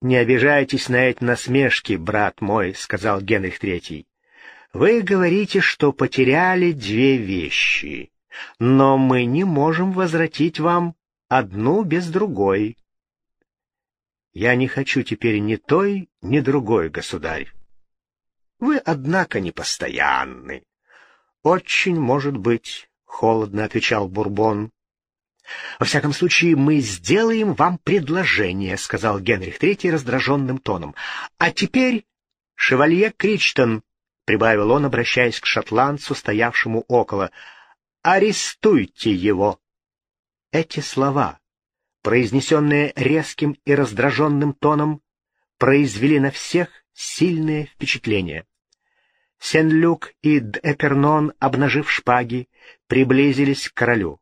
«Не обижайтесь на эти насмешки, брат мой», — сказал Генрих Третий. «Вы говорите, что потеряли две вещи, но мы не можем возвратить вам одну без другой». «Я не хочу теперь ни той, ни другой, государь». «Вы, однако, не постоянны». «Очень может быть», — холодно отвечал Бурбон. «Во всяком случае, мы сделаем вам предложение», — сказал Генрих Третий раздраженным тоном. «А теперь, шевалье Кричтон», — прибавил он, обращаясь к шотландцу, стоявшему около, — «арестуйте его». Эти слова, произнесенные резким и раздраженным тоном, произвели на всех сильное впечатление. Сен-Люк и Д'Эпернон, обнажив шпаги, приблизились к королю.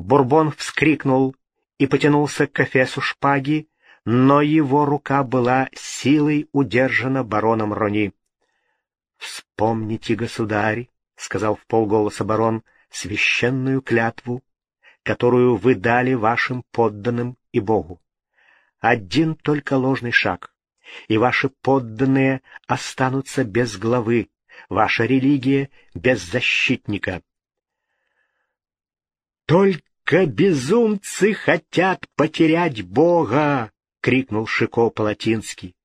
Бурбон вскрикнул и потянулся к кофесу шпаги, но его рука была силой удержана бароном Рони. — Вспомните, государь, — сказал в полголоса барон, — священную клятву, которую вы дали вашим подданным и Богу. Один только ложный шаг, и ваши подданные останутся без главы, ваша религия без защитника. Только только безумцы хотят потерять Бога! — крикнул Шико Палатинский.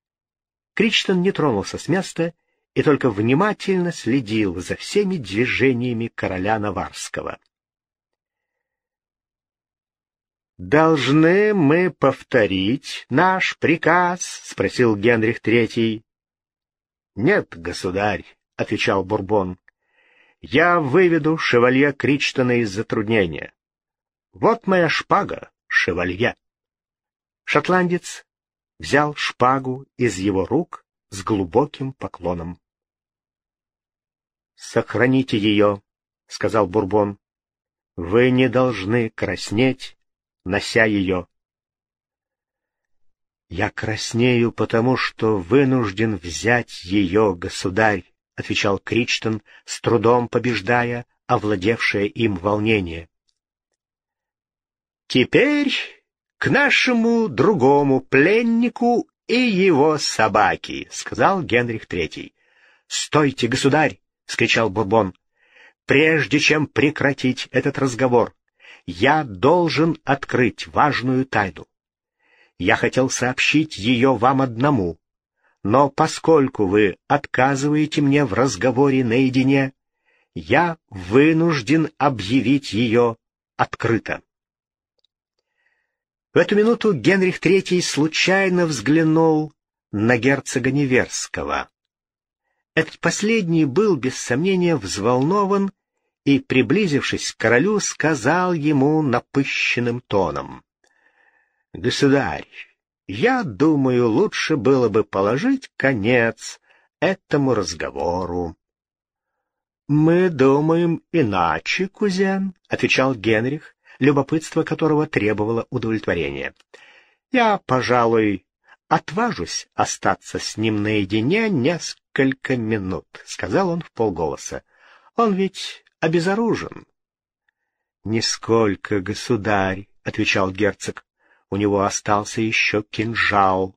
Кричтон не тронулся с места и только внимательно следил за всеми движениями короля Наварского. «Должны мы повторить наш приказ?» — спросил Генрих Третий. «Нет, государь», — отвечал Бурбон. «Я выведу шевалье Кричтона из затруднения. Вот моя шпага, шевалье. Шотландец взял шпагу из его рук с глубоким поклоном. «Сохраните ее», — сказал Бурбон. «Вы не должны краснеть, нося ее». «Я краснею, потому что вынужден взять ее, государь», — отвечал Кричтон, с трудом побеждая овладевшее им волнение. Теперь к нашему другому пленнику и его собаке, — сказал Генрих Третий. — Стойте, государь! — скричал Бурбон. — Прежде чем прекратить этот разговор, я должен открыть важную тайну. Я хотел сообщить ее вам одному, но поскольку вы отказываете мне в разговоре наедине, я вынужден объявить ее открыто. В эту минуту Генрих III случайно взглянул на герцога Неверского. Этот последний был, без сомнения, взволнован и, приблизившись к королю, сказал ему напыщенным тоном. — Государь, я думаю, лучше было бы положить конец этому разговору. — Мы думаем иначе, кузен, — отвечал Генрих, любопытство которого требовало удовлетворения. «Я, пожалуй, отважусь остаться с ним наедине несколько минут», — сказал он в полголоса. «Он ведь обезоружен». «Нисколько, государь», — отвечал герцог. «У него остался еще кинжал».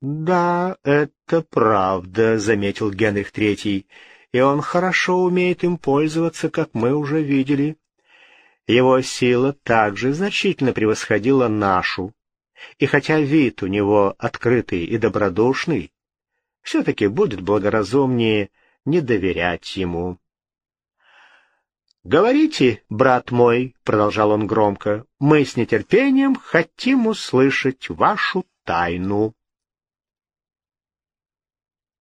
«Да, это правда», — заметил Генрих Третий, — «и он хорошо умеет им пользоваться, как мы уже видели. Его сила также значительно превосходила нашу, и хотя вид у него открытый и добродушный, все-таки будет благоразумнее не доверять ему. «Говорите, брат мой», — продолжал он громко, — «мы с нетерпением хотим услышать вашу тайну».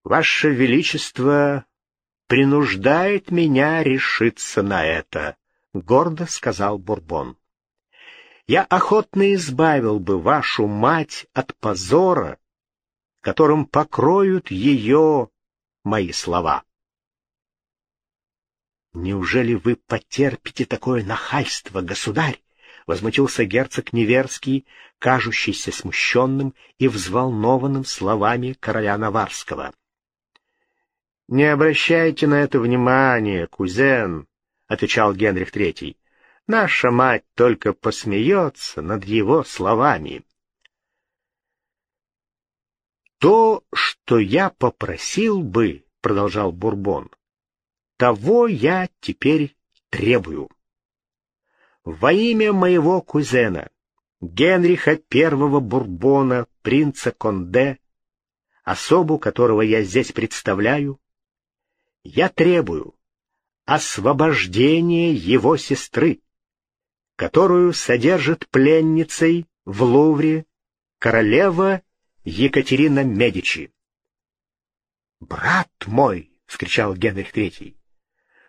«Ваше Величество принуждает меня решиться на это», — гордо сказал Бурбон. «Я охотно избавил бы вашу мать от позора, которым покроют ее мои слова». «Неужели вы потерпите такое нахальство, государь?» — возмутился герцог Неверский, кажущийся смущенным и взволнованным словами короля Наварского. «Не обращайте на это внимания, кузен», — отвечал Генрих Третий. «Наша мать только посмеется над его словами». То, что я попросил бы, — продолжал Бурбон, — того я теперь требую. Во имя моего кузена, Генриха I Бурбона, принца Конде, особу которого я здесь представляю, я требую освобождения его сестры, которую содержит пленницей в Лувре королева Екатерина Медичи. «Брат мой!» — вскричал Генрих III.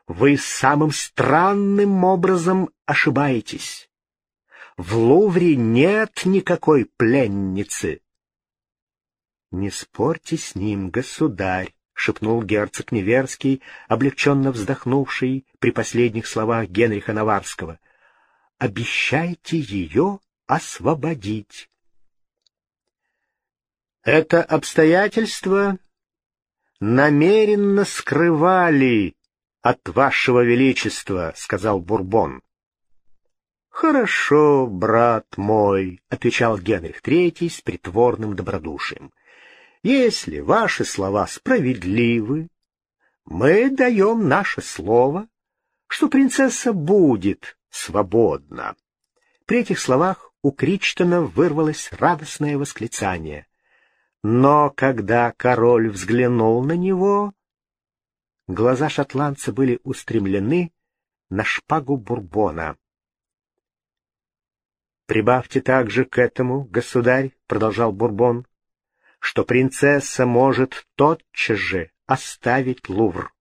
«Вы самым странным образом ошибаетесь. В Лувре нет никакой пленницы». «Не спорьте с ним, государь», — шепнул герцог Неверский, облегченно вздохнувший при последних словах Генриха Наварского. «Обещайте ее освободить». Это обстоятельство намеренно скрывали от вашего величества, — сказал Бурбон. — Хорошо, брат мой, — отвечал Генрих Третий с притворным добродушием. — Если ваши слова справедливы, мы даем наше слово, что принцесса будет свободна. При этих словах у Кричтона вырвалось радостное восклицание. Но когда король взглянул на него, глаза шотландца были устремлены на шпагу Бурбона. «Прибавьте также к этому, государь», — продолжал Бурбон, — «что принцесса может тотчас же оставить Лувр.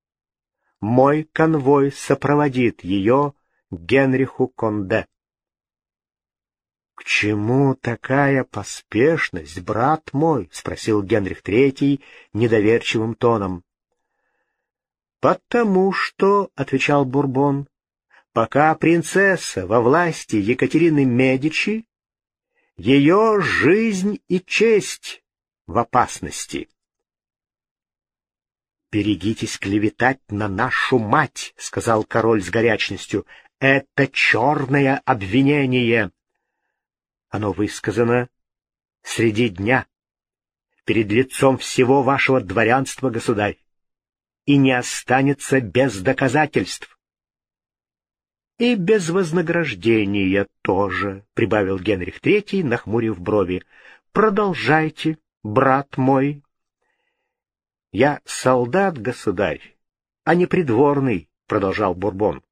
Мой конвой сопроводит ее Генриху Конде». «К чему такая поспешность, брат мой?» — спросил Генрих Третий недоверчивым тоном. «Потому что», — отвечал Бурбон, — «пока принцесса во власти Екатерины Медичи, ее жизнь и честь в опасности». «Берегитесь клеветать на нашу мать», — сказал король с горячностью. «Это черное обвинение». Оно высказано среди дня, перед лицом всего вашего дворянства, государь, и не останется без доказательств. И без вознаграждения тоже, — прибавил Генрих Третий, нахмурив брови. Продолжайте, брат мой. Я солдат, государь, а не придворный, — продолжал Бурбон.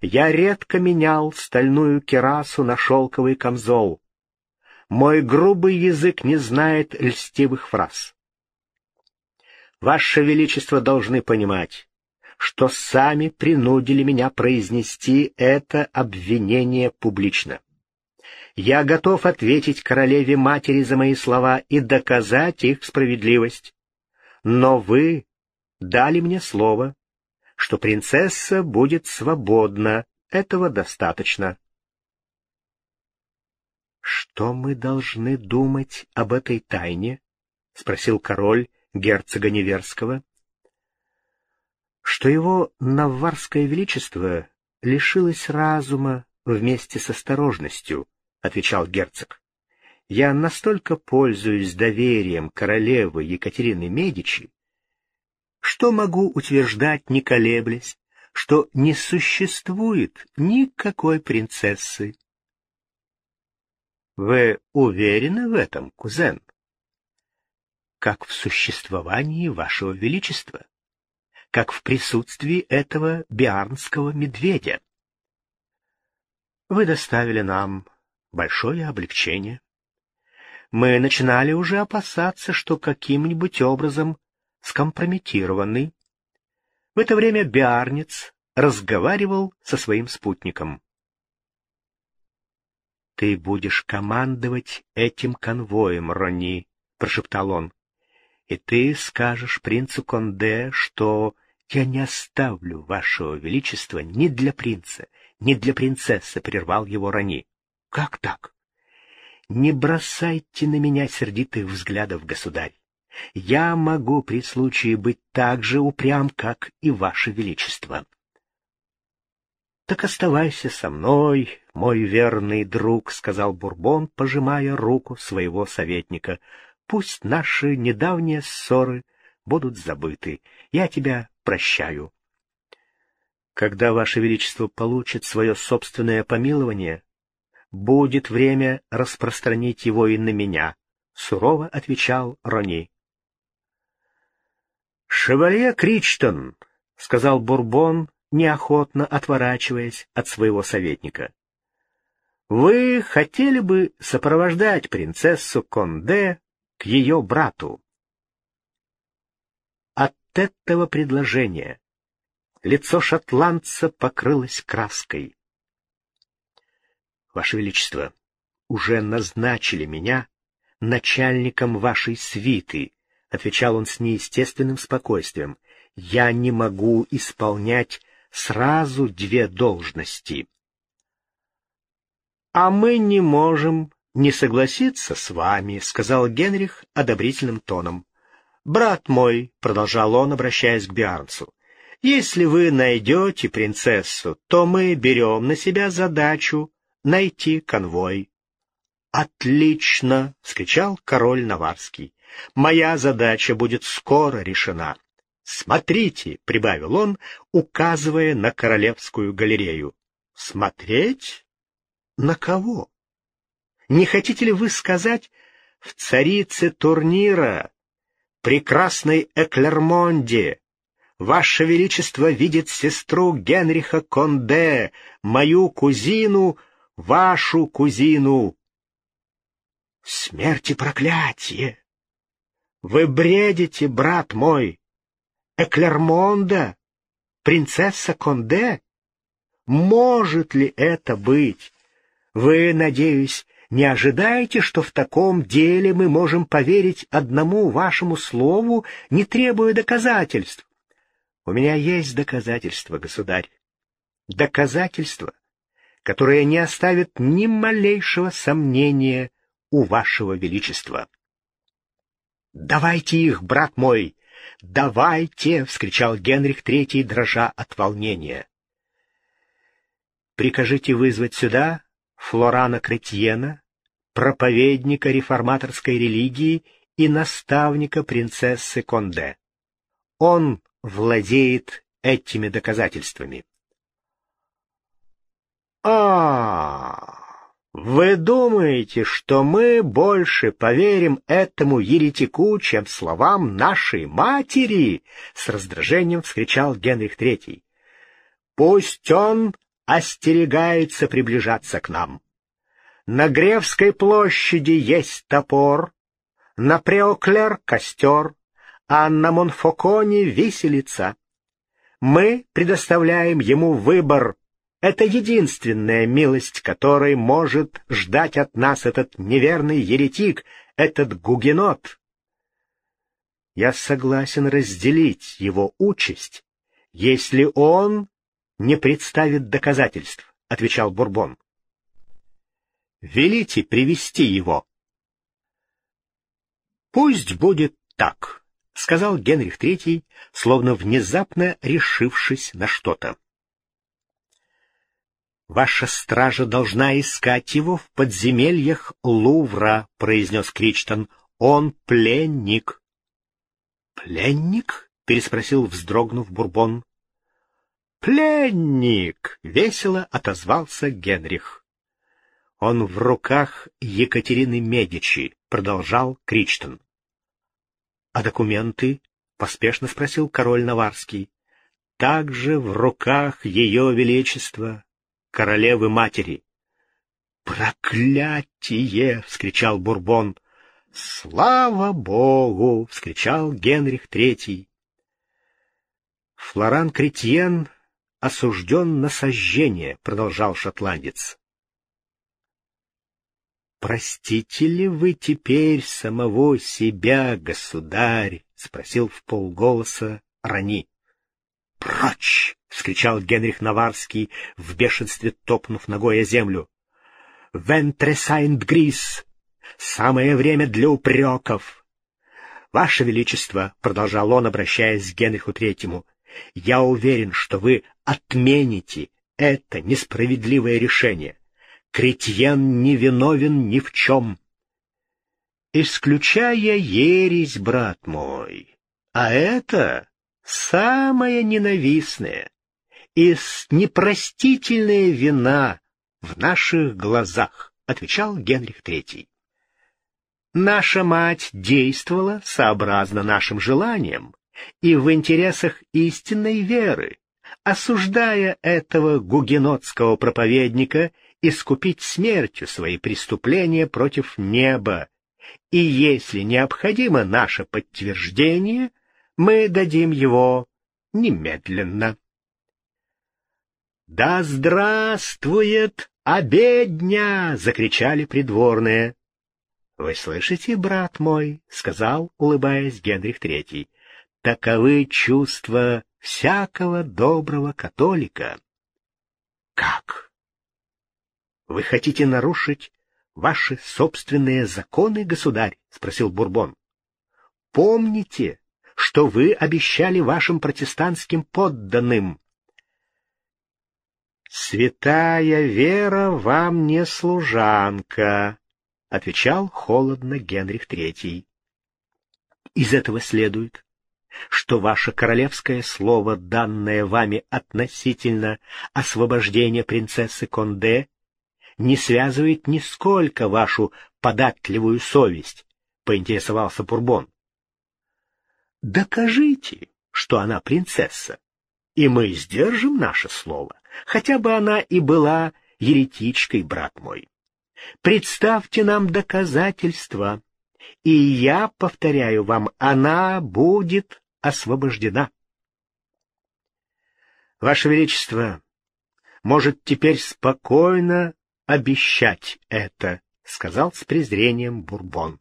Я редко менял стальную керасу на шелковый камзол. Мой грубый язык не знает льстивых фраз. Ваше Величество должны понимать, что сами принудили меня произнести это обвинение публично. Я готов ответить королеве-матери за мои слова и доказать их справедливость. Но вы дали мне слово, что принцесса будет свободна, этого достаточно. «Что мы должны думать об этой тайне?» — спросил король герцога Неверского. «Что его Наварское Величество лишилось разума вместе с осторожностью», — отвечал герцог. «Я настолько пользуюсь доверием королевы Екатерины Медичи, что могу утверждать, не колеблясь, что не существует никакой принцессы вы уверены в этом, кузен? Как в существовании вашего величества, как в присутствии этого биарнского медведя. Вы доставили нам большое облегчение. Мы начинали уже опасаться, что каким-нибудь образом скомпрометированный. В это время Биарнец разговаривал со своим спутником. «Ты будешь командовать этим конвоем, Ронни», — прошептал он. «И ты скажешь принцу Конде, что я не оставлю вашего величества ни для принца, ни для принцессы», — прервал его Ронни. «Как так?» «Не бросайте на меня сердитых взглядов, государь. Я могу при случае быть так же упрям, как и ваше величество». «Так оставайся со мной, мой верный друг», — сказал Бурбон, пожимая руку своего советника. пусть наши недавние ссоры будут забыты. Я тебя прощаю. Когда Ваше Величество получит свое собственное помилование, будет время распространить его и на меня, — сурово отвечал Рони. «Шевалье Кричтон», — сказал Бурбон, неохотно отворачиваясь от своего советника. «Вы хотели бы сопровождать принцессу Конде к ее брату?» От этого предложения лицо шотландца покрылось краской. «Ваше Величество, уже назначили меня начальником вашей свиты», — отвечал он с неестественным спокойствием, — «я не могу исполнять сразу две должности». «А мы не можем не согласиться с вами», — сказал Генрих одобрительным тоном. «Брат мой», — продолжал он, обращаясь к Биарнцу, — «если вы найдете принцессу, то мы берем на себя задачу найти конвой». «Отлично!» — вскричал король Наварский. Моя задача будет скоро решена. Смотрите, — прибавил он, указывая на королевскую галерею. Смотреть? На кого? Не хотите ли вы сказать в царице турнира, прекрасной Эклермонде, Ваше Величество видит сестру Генриха Конде, мою кузину, вашу кузину. Смерть и проклятие! Вы бредите, брат мой. Эклермонда? Принцесса Конде? Может ли это быть? Вы, надеюсь, не ожидаете, что в таком деле мы можем поверить одному вашему слову, не требуя доказательств? У меня есть доказательства, государь. Доказательства, которые не оставят ни малейшего сомнения у вашего величества. «Давайте их, брат мой! Давайте!» — вскричал Генрих Третий, дрожа от волнения. «Прикажите вызвать сюда Флорана Кретьена, проповедника реформаторской религии и наставника принцессы Конде. Он владеет этими доказательствами». «А-а-а!» «Вы думаете, что мы больше поверим этому еретику, чем словам нашей матери?» — с раздражением вскричал Генрих Третий. «Пусть он остерегается приближаться к нам. На Гревской площади есть топор, на Преоклер — костер, а на Монфоконе — виселица. Мы предоставляем ему выбор это единственная милость, которой может ждать от нас этот неверный еретик, этот гугенот. Я согласен разделить его участь, если он не представит доказательств, — отвечал Бурбон. Велите привести его. Пусть будет так, — сказал Генрих Третий, словно внезапно решившись на что-то. «Ваша стража должна искать его в подземельях Лувра», — произнес Кричтон. «Он пленник». «Пленник?» — переспросил, вздрогнув Бурбон. «Пленник!» — весело отозвался Генрих. «Он в руках Екатерины Медичи», — продолжал Кричтон. «А документы?» — поспешно спросил король Наварский. «Также в руках ее величества королевы-матери. «Проклятие!» — вскричал Бурбон. «Слава Богу!» — вскричал Генрих Третий. Флоран Кретьен осужден на сожжение, — продолжал шотландец. «Простите ли вы теперь самого себя, государь?» — спросил в полголоса Рани. «Прочь!» — вскричал Генрих Наварский, в бешенстве топнув ногой о землю. «Вентресайнд Грис! Самое время для упреков!» «Ваше Величество!» — продолжал он, обращаясь к Генриху Третьему. «Я уверен, что вы отмените это несправедливое решение. Кретьен не виновен ни в чем». исключая ересь, брат мой. А это самое ненавистное и непростительная вина в наших глазах, отвечал Генрих III. Наша мать действовала сообразно нашим желаниям и в интересах истинной веры, осуждая этого гугенотского проповедника искупить смертью свои преступления против неба, и если необходимо наше подтверждение, мы дадим его немедленно. «Да здравствует обедня!» — закричали придворные. «Вы слышите, брат мой?» — сказал, улыбаясь Генрих Третий. «Таковы чувства всякого доброго католика». «Как? Вы хотите нарушить ваши собственные законы, государь?» — спросил Бурбон. «Помните, что вы обещали вашим протестантским подданным, «Святая вера вам не служанка», — отвечал холодно Генрих Третий. «Из этого следует, что ваше королевское слово, данное вами относительно освобождения принцессы Конде, не связывает нисколько вашу податливую совесть», — поинтересовался Пурбон. «Докажите, что она принцесса, и мы сдержим наше слово хотя бы она и была еретичкой, брат мой. Представьте нам доказательства, и я повторяю вам, она будет освобождена. Ваше Величество может теперь спокойно обещать это, — сказал с презрением Бурбон.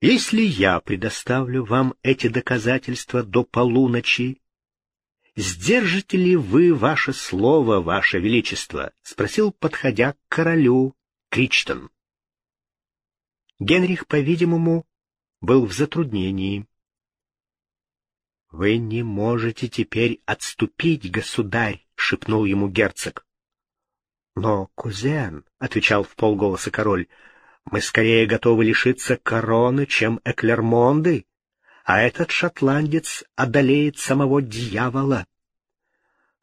Если я предоставлю вам эти доказательства до полуночи, «Сдержите ли вы ваше слово, ваше величество?» — спросил, подходя к королю Кричтон. Генрих, по-видимому, был в затруднении. «Вы не можете теперь отступить, государь!» — шепнул ему герцог. «Но, кузен», — отвечал в полголоса король, — «мы скорее готовы лишиться короны, чем Эклермонды, а этот шотландец одолеет самого дьявола.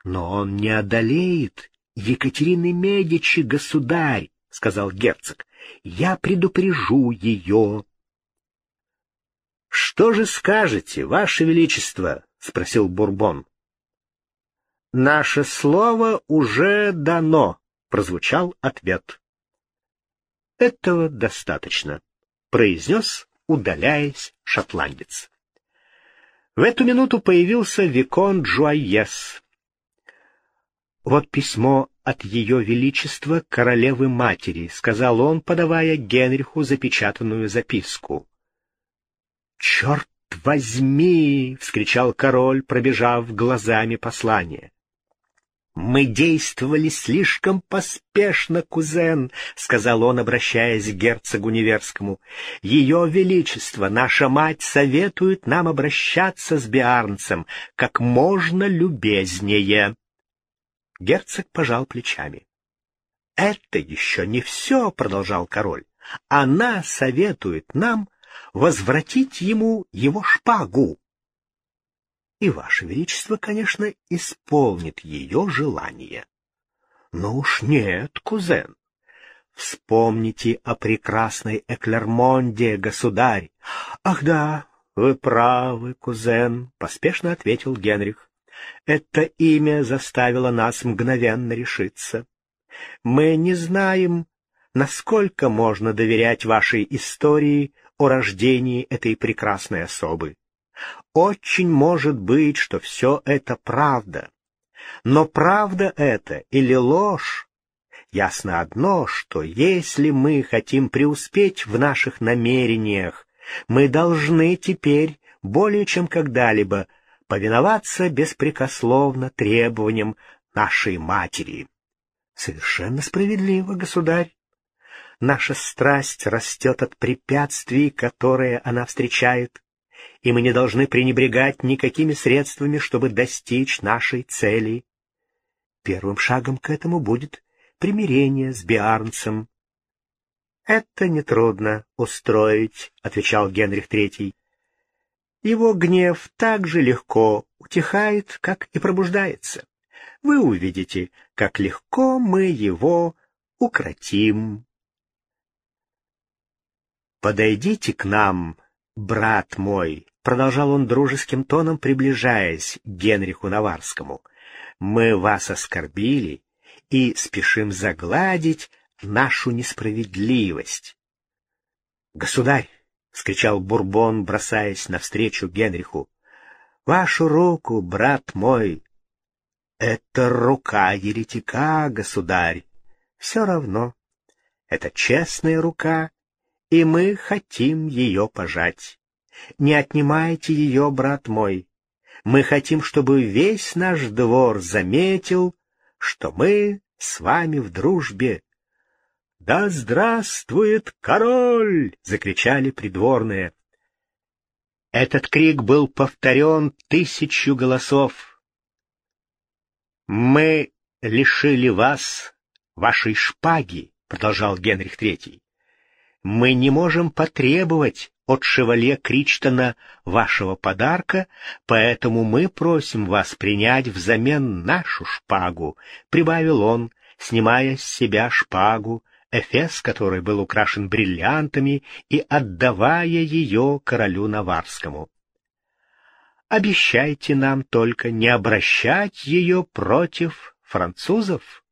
Но он не одолеет Екатерины Медичи, государь, — сказал герцог. Я предупрежу ее. — Что же скажете, ваше величество? — спросил Бурбон. — Наше слово уже дано, — прозвучал ответ. — Этого достаточно, — произнес, удаляясь, шотландец. В эту минуту появился Викон Джуайес. «Вот письмо от Ее Величества Королевы-Матери», — сказал он, подавая Генриху запечатанную записку. «Черт возьми!» — вскричал король, пробежав глазами послание. «Мы действовали слишком поспешно, кузен», — сказал он, обращаясь к герцогу Неверскому. «Ее Величество, наша мать, советует нам обращаться с Биарнцем как можно любезнее». Герцог пожал плечами. «Это еще не все», — продолжал король. «Она советует нам возвратить ему его шпагу». И, Ваше Величество, конечно, исполнит ее желание. Но уж нет, кузен. Вспомните о прекрасной Эклермонде, государь. Ах да, вы правы, кузен, — поспешно ответил Генрих. Это имя заставило нас мгновенно решиться. Мы не знаем, насколько можно доверять вашей истории о рождении этой прекрасной особы. Очень может быть, что все это правда. Но правда это или ложь? Ясно одно, что если мы хотим преуспеть в наших намерениях, мы должны теперь более чем когда-либо повиноваться беспрекословно требованиям нашей матери. Совершенно справедливо, государь. Наша страсть растет от препятствий, которые она встречает, и мы не должны пренебрегать никакими средствами, чтобы достичь нашей цели. Первым шагом к этому будет примирение с Биарнцем. «Это нетрудно устроить», — отвечал Генрих III. «Его гнев так же легко утихает, как и пробуждается. Вы увидите, как легко мы его укротим». «Подойдите к нам, брат мой», — продолжал он дружеским тоном, приближаясь к Генриху Наварскому. «Мы вас оскорбили и спешим загладить нашу несправедливость. «Государь!» — скричал Бурбон, бросаясь навстречу Генриху. «Вашу руку, брат мой!» «Это рука еретика, государь!» «Все равно. Это честная рука, и мы хотим ее пожать. Не отнимайте ее, брат мой. Мы хотим, чтобы весь наш двор заметил, что мы с вами в дружбе. «Да здравствует король!» — закричали придворные. Этот крик был повторен тысячу голосов. «Мы лишили вас вашей шпаги», — продолжал Генрих III. «Мы не можем потребовать от шевале Кричтона вашего подарка, поэтому мы просим вас принять взамен нашу шпагу», — прибавил он, снимая с себя шпагу, эфес который был украшен бриллиантами, и отдавая ее королю Наварскому. Обещайте нам только не обращать ее против французов.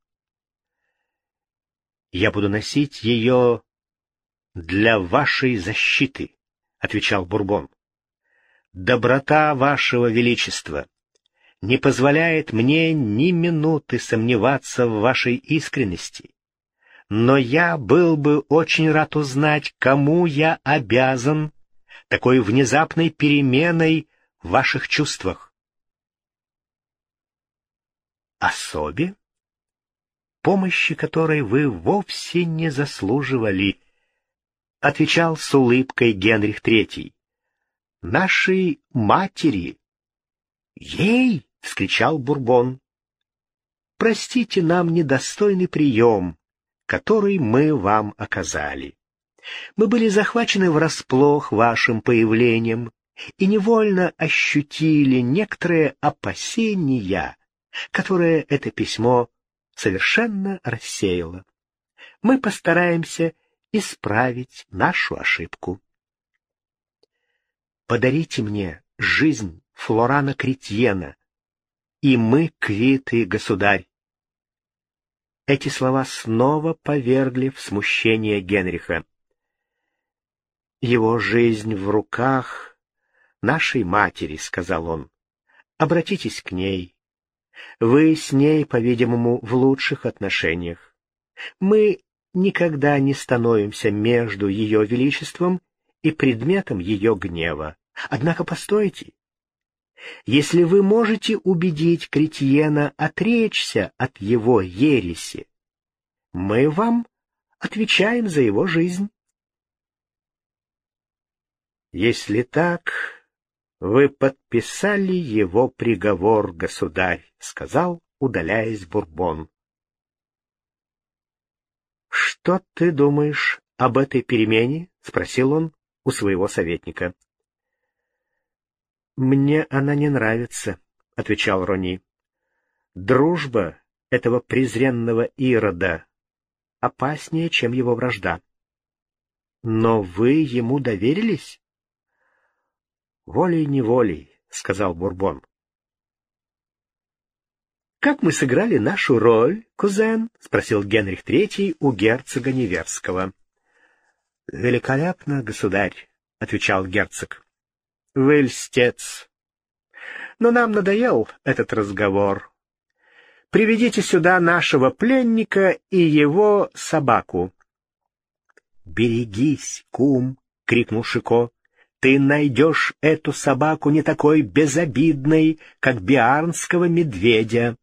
Я буду носить ее для вашей защиты, — отвечал Бурбон. Доброта вашего величества не позволяет мне ни минуты сомневаться в вашей искренности но я был бы очень рад узнать, кому я обязан такой внезапной переменой в ваших чувствах. Особе, помощи которой вы вовсе не заслуживали, отвечал с улыбкой Генрих III. Нашей матери. Ей! — вскричал Бурбон. Простите нам недостойный прием, который мы вам оказали. Мы были захвачены врасплох вашим появлением и невольно ощутили некоторые опасения, которые это письмо совершенно рассеяло. Мы постараемся исправить нашу ошибку. Подарите мне жизнь Флорана Кретьена, и мы квиты, государь. Эти слова снова повергли в смущение Генриха. «Его жизнь в руках нашей матери», — сказал он. «Обратитесь к ней. Вы с ней, по-видимому, в лучших отношениях. Мы никогда не становимся между ее величеством и предметом ее гнева. Однако постойте. Если вы можете убедить Кретьена отречься от его ереси, мы вам отвечаем за его жизнь. Если так, вы подписали его приговор, государь, — сказал, удаляясь Бурбон. «Что ты думаешь об этой перемене?» — спросил он у своего советника. «Мне она не нравится», — отвечал Рони. «Дружба этого презренного Ирода опаснее, чем его вражда». «Но вы ему доверились?» «Волей-неволей», — сказал Бурбон. «Как мы сыграли нашу роль, кузен?» — спросил Генрих Третий у герцога Неверского. «Великолепно, государь», — отвечал герцог. Вы льстец. Но нам надоел этот разговор. Приведите сюда нашего пленника и его собаку. — Берегись, кум! — крикнул Шико. — Ты найдешь эту собаку не такой безобидной, как биарнского медведя.